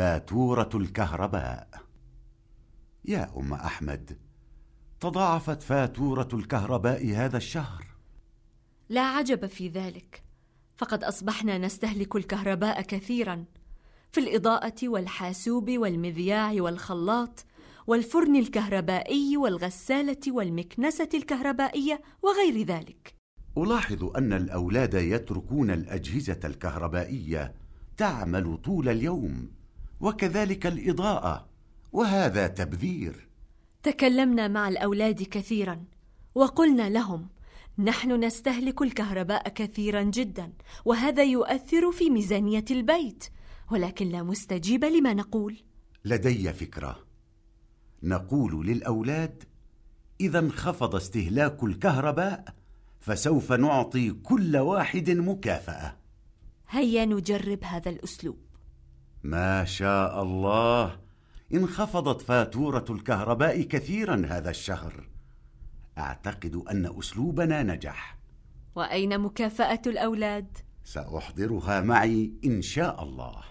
فاتورة الكهرباء؟ يا أم أحمد تضاعفت فاتورة الكهرباء هذا الشهر. لا عجب في ذلك. فقد أصبحنا نستهلك الكهرباء كثيرا. في الإضاءة والحاسوب والمذياع والخلاط والفرن الكهربائي والغسالة والمكنسة الكهربائية وغير ذلك. ألاحظ أن الأولاد يتركون الأجهزة الكهربائية تعمل طول اليوم. وكذلك الإضاءة وهذا تبذير. تكلمنا مع الأولاد كثيرا وقلنا لهم نحن نستهلك الكهرباء كثيرا جدا وهذا يؤثر في ميزانية البيت ولكن لا مستجيب لما نقول. لدي فكرة. نقول للأولاد إذا انخفض استهلاك الكهرباء فسوف نعطي كل واحد مكافأة. هيا نجرب هذا الأسلوب. ما شاء الله. انخفضت فاتورة الكهرباء كثيرا هذا الشهر. أعتقد أن أسلوبنا نجح. وأين مكافأة الأولاد؟ سأحضرها معي إن شاء الله.